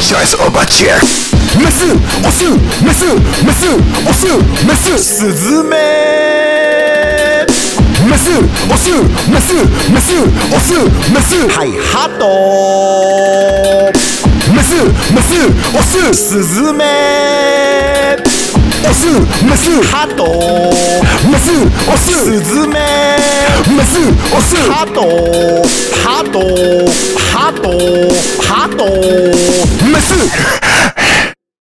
ショイスオーバーチェックメスオスメスメスオスメススズメメスオスメスメスオスメスはいハトメスメスオススズメオスメスハトメスオススズメメスオスハトハトハトハトメス